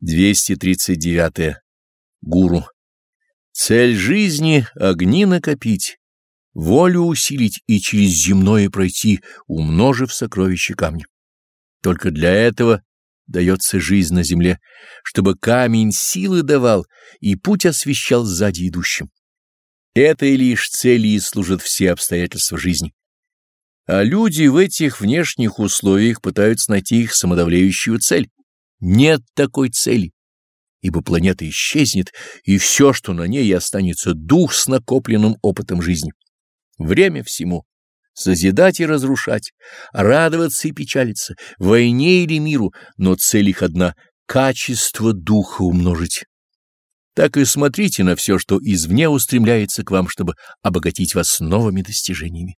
239. -е. Гуру. Цель жизни — огни накопить, волю усилить и через земное пройти, умножив сокровища камня. Только для этого дается жизнь на земле, чтобы камень силы давал и путь освещал сзади идущим. Этой лишь цели и служат все обстоятельства жизни. А люди в этих внешних условиях пытаются найти их самодавляющую цель. Нет такой цели, ибо планета исчезнет, и все, что на ней останется, дух с накопленным опытом жизни. Время всему — созидать и разрушать, радоваться и печалиться, войне или миру, но цель их одна — качество духа умножить. Так и смотрите на все, что извне устремляется к вам, чтобы обогатить вас новыми достижениями.